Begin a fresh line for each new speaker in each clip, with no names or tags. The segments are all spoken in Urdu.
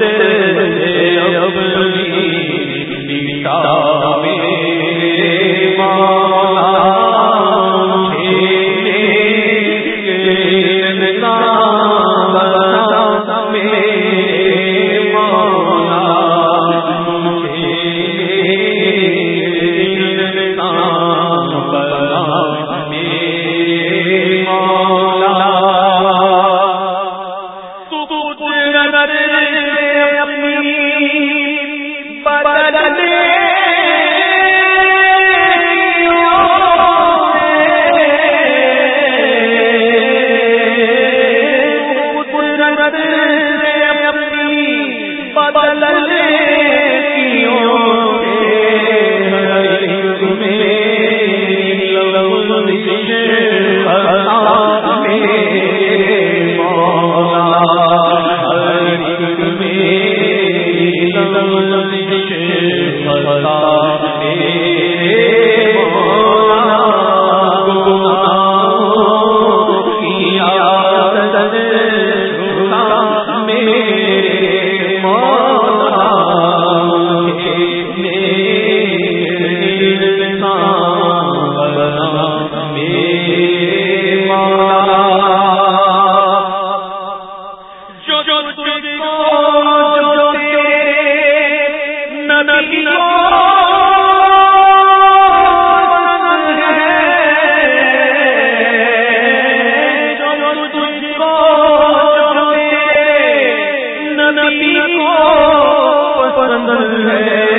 تیرے دل ہے۔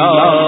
اللہ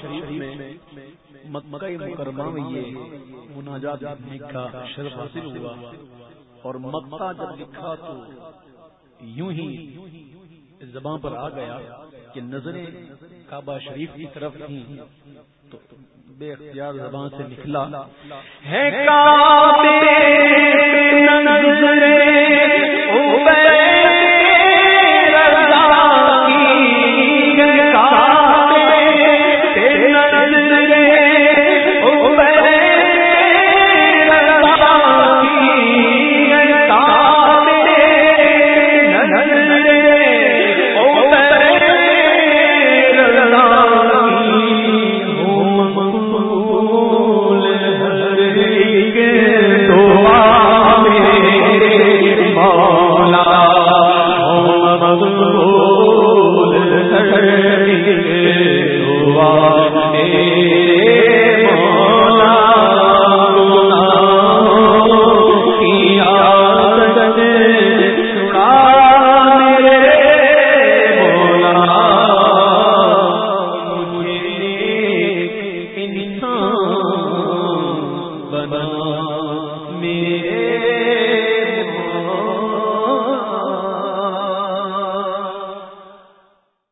شریف میں مکہ مکرمہ میں یہ مناجات کا شرف حاصل ہوا۔ اور مکہ جب لکھا تو یوں ہی زبان پر آ گیا کہ نظریں کعبہ شریف کی طرف تھی تو بے اختیار زبان سے نکلا۔ ہے